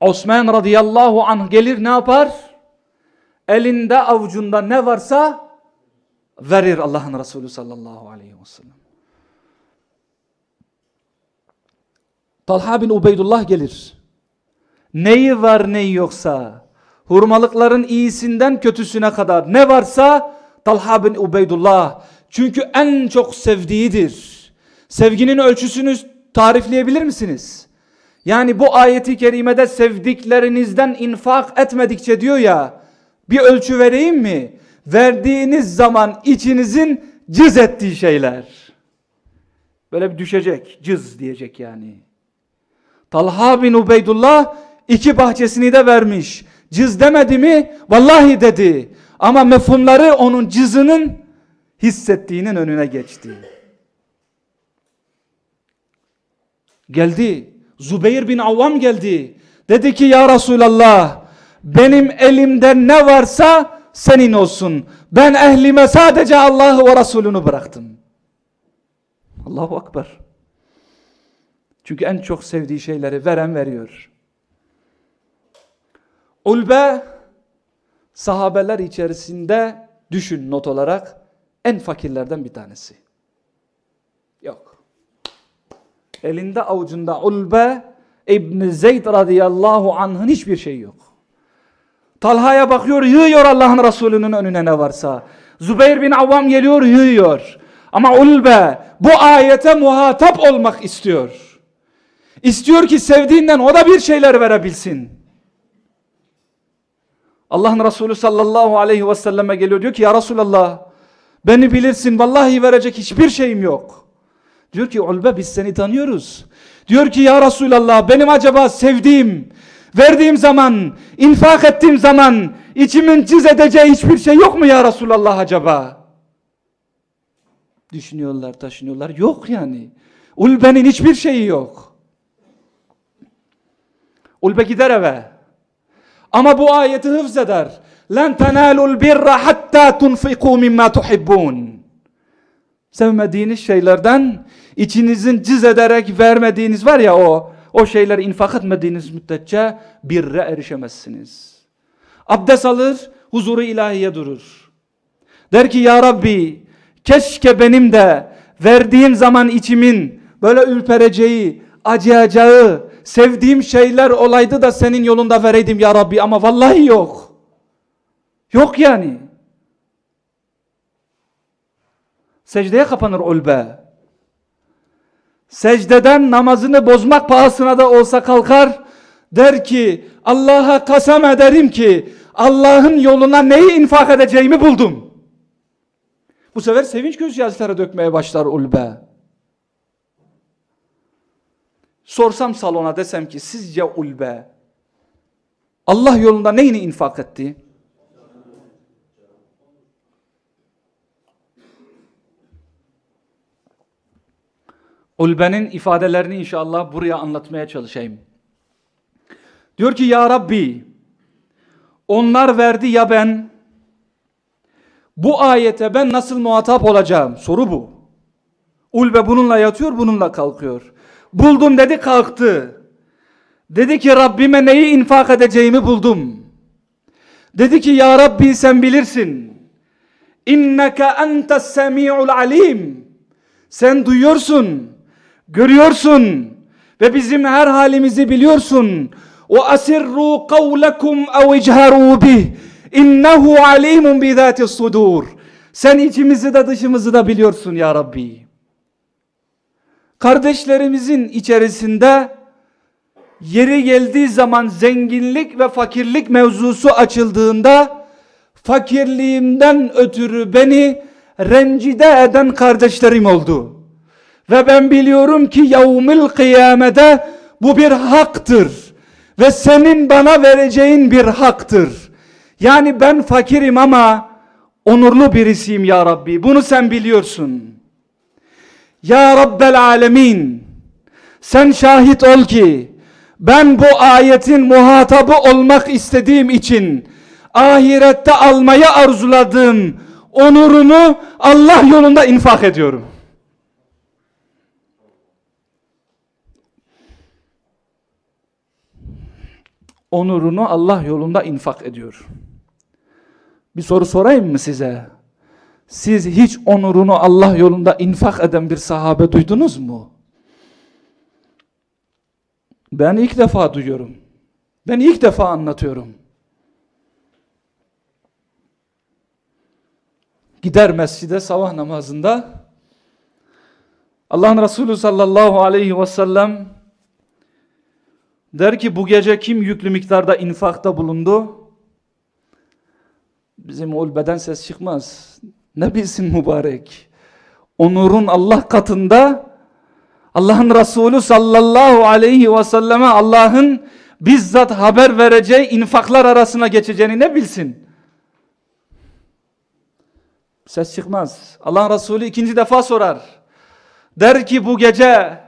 Osman radıyallahu anh gelir ne yapar? Elinde avucunda ne varsa verir Allah'ın Resulü sallallahu aleyhi ve sellem. Talha bin Ubeydullah gelir. Neyi var neyi yoksa hurmalıkların iyisinden kötüsüne kadar ne varsa Talha bin Ubeydullah çünkü en çok sevdiğidir. Sevginin ölçüsünü tarifleyebilir misiniz? Yani bu ayeti kerimede sevdiklerinizden infak etmedikçe diyor ya bir ölçü vereyim mi? Verdiğiniz zaman içinizin cız ettiği şeyler. Böyle bir düşecek, cız diyecek yani. Talha bin Ubeydullah iki bahçesini de vermiş. Cız demedi mi? Vallahi dedi. Ama mefhumları onun cızının hissettiğinin önüne geçti. Geldi. Zubeyir bin Avvam geldi. Dedi ki ya Resulallah benim elimde ne varsa senin olsun. Ben ehlime sadece Allah'ı ve Resulünü bıraktım. Allahu Akbar. Çünkü en çok sevdiği şeyleri veren veriyor. Ulbe sahabeler içerisinde düşün not olarak en fakirlerden bir tanesi. Yok. Elinde avucunda Ulbe İbn Zeyd radıyallahu anh'ın hiçbir şeyi yok. Talha'ya bakıyor yığıyor Allah'ın Resulü'nün önüne ne varsa. Zübeyir bin Avvam geliyor yığıyor. Ama Ulbe bu ayete muhatap olmak istiyor. İstiyor ki sevdiğinden o da bir şeyler verebilsin. Allah'ın Resulü sallallahu aleyhi ve selleme geliyor diyor ki ya Resulallah beni bilirsin vallahi verecek hiçbir şeyim yok. Diyor ki Ulbe biz seni tanıyoruz. Diyor ki ya Resulallah benim acaba sevdiğim, verdiğim zaman, infak ettiğim zaman içimin cız edeceği hiçbir şey yok mu ya Resulallah acaba? Düşünüyorlar, taşınıyorlar. Yok yani. Ulbe'nin hiçbir şeyi yok. Ulbe gider eve. Ama bu ayeti hıfz eder. لَنْ تَنَالُوا الْبِرَّ حَتَّى تُنْفِقُوا مِمَّا تُحِبُّونَ Sevmediğiniz şeylerden içinizin cız ederek vermediğiniz var ya o, o şeyleri infak etmediğiniz müddetçe birre erişemezsiniz. Abdest alır, huzuru ilahiye durur. Der ki ya Rabbi keşke benim de verdiğim zaman içimin böyle ürpereceği, acıyacağı, sevdiğim şeyler olaydı da senin yolunda vereydim ya Rabbi ama vallahi yok. Yok yani. Secdeye kapanır ulbe. Secdeden namazını bozmak pahasına da olsa kalkar. Der ki Allah'a kasem ederim ki Allah'ın yoluna neyi infak edeceğimi buldum. Bu sefer sevinç gözyaşları dökmeye başlar ulbe. Sorsam salona desem ki sizce ulbe Allah yolunda neyini infak etti? Ulbenin ifadelerini inşallah buraya anlatmaya çalışayım. Diyor ki ya Rabbi onlar verdi ya ben bu ayete ben nasıl muhatap olacağım? Soru bu. Ulbe bununla yatıyor bununla kalkıyor. Buldum dedi kalktı. Dedi ki Rabbime neyi infak edeceğimi buldum. Dedi ki ya Rabbi sen bilirsin. İnneke entes semi'ul alim. Sen duyuyorsun görüyorsun ve bizim her halimizi biliyorsun. O asirru kavlekum ev icharu bih. İnnehu alimun bi zati sudur. Sen içimizi de dışımızı da biliyorsun ya Rabbi. Kardeşlerimizin içerisinde yeri geldiği zaman zenginlik ve fakirlik mevzusu açıldığında fakirliğimden ötürü beni rencide eden kardeşlerim oldu. Ve ben biliyorum ki yevmil kıyamede bu bir haktır. Ve senin bana vereceğin bir haktır. Yani ben fakirim ama onurlu birisiyim ya Rabbi. Bunu sen biliyorsun. Ya Rabbel Alemin sen şahit ol ki ben bu ayetin muhatabı olmak istediğim için ahirette almayı arzuladığım onurumu Allah yolunda infak ediyorum. Onurunu Allah yolunda infak ediyor. Bir soru sorayım mı size? Siz hiç onurunu Allah yolunda infak eden bir sahabe duydunuz mu? Ben ilk defa duyuyorum. Ben ilk defa anlatıyorum. Gider mescide sabah namazında Allah'ın Resulü sallallahu aleyhi ve sellem Der ki bu gece kim yüklü miktarda infakta bulundu? Bizim ulbeden ses çıkmaz. Ne bilsin mübarek. Onurun Allah katında Allah'ın Resulü sallallahu aleyhi ve selleme Allah'ın bizzat haber vereceği infaklar arasına geçeceğini ne bilsin? Ses çıkmaz. Allah'ın Resulü ikinci defa sorar. Der ki bu gece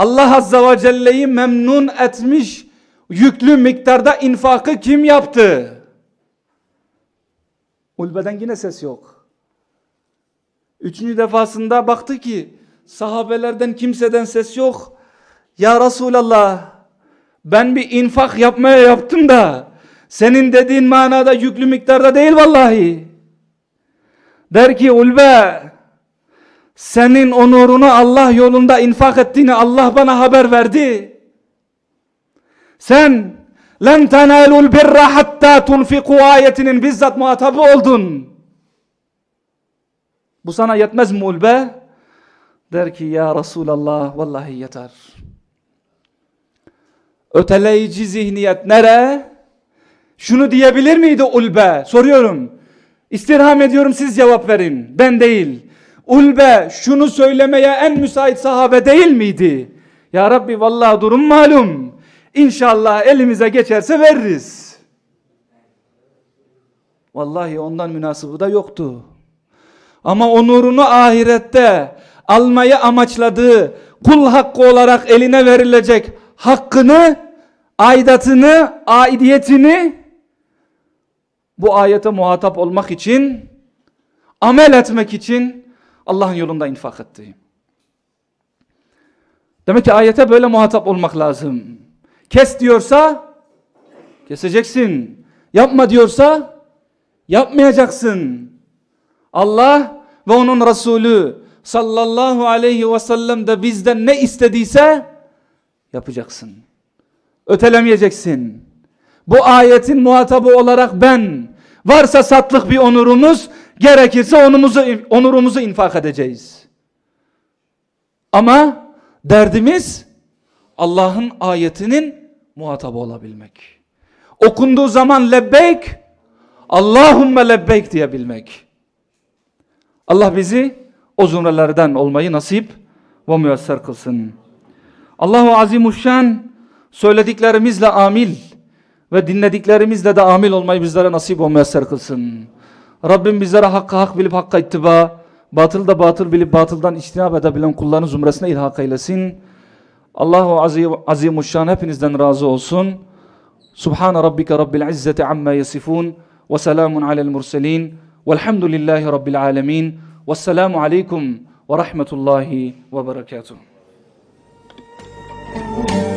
Allah Azza ve Celle'yi memnun etmiş yüklü miktarda infakı kim yaptı? Ulbeden yine ses yok. Üçüncü defasında baktı ki sahabelerden kimseden ses yok. Ya Resulallah ben bir infak yapmaya yaptım da senin dediğin manada yüklü miktarda değil vallahi. Der ki Ulbe senin onurunu Allah yolunda infak ettiğini Allah bana haber verdi. Sen len tenalul birra hatta tunfiku ayetinin bizzat muhatabı oldun. Bu sana yetmez mi Ulbe? Der ki ya Resulallah vallahi yeter. Öteleyici zihniyet nere? Şunu diyebilir miydi Ulbe? Soruyorum. İstirham ediyorum siz cevap verin. Ben değil. Ulbe şunu söylemeye en müsait sahabe değil miydi? Ya Rabbi vallahi durum malum. İnşallah elimize geçerse veririz. Vallahi ondan münasebı da yoktu. Ama onurunu ahirette almayı amaçladığı kul hakkı olarak eline verilecek hakkını, aidatını, aidiyetini bu ayete muhatap olmak için, amel etmek için Allah'ın yolunda infak etti. Demek ki ayete böyle muhatap olmak lazım. Kes diyorsa keseceksin. Yapma diyorsa yapmayacaksın. Allah ve onun Resulü sallallahu aleyhi ve sellem de bizden ne istediyse yapacaksın. Ötelemeyeceksin. Bu ayetin muhatabı olarak ben varsa satlık bir onurumuz gerekirse onurumuzu, onurumuzu infak edeceğiz. Ama derdimiz Allah'ın ayetinin muhatabı olabilmek. Okunduğu zaman lebbeyk Allahümme lebbeyk diyebilmek. Allah bizi o zümrelerden olmayı nasip ve müyesser kılsın. Allahu Azimuşşan söylediklerimizle amil ve dinlediklerimizle de amil olmayı bizlere nasip ve müyesser kılsın. Rabbim bizlere hakkı hak bilip hakka ittiba, batıl da batıl bilip batıldan içtinap edebilen kulların zümresine ilhak eylesin. Allahu azim, azimuşşan hepinizden razı olsun. Subhane rabbike rabbil izzeti amma yasifun ve selamun alel murselin velhamdülillahi rabbil alemin vesselamu aleykum ve rahmetullahi ve berekatuhu. Thank you.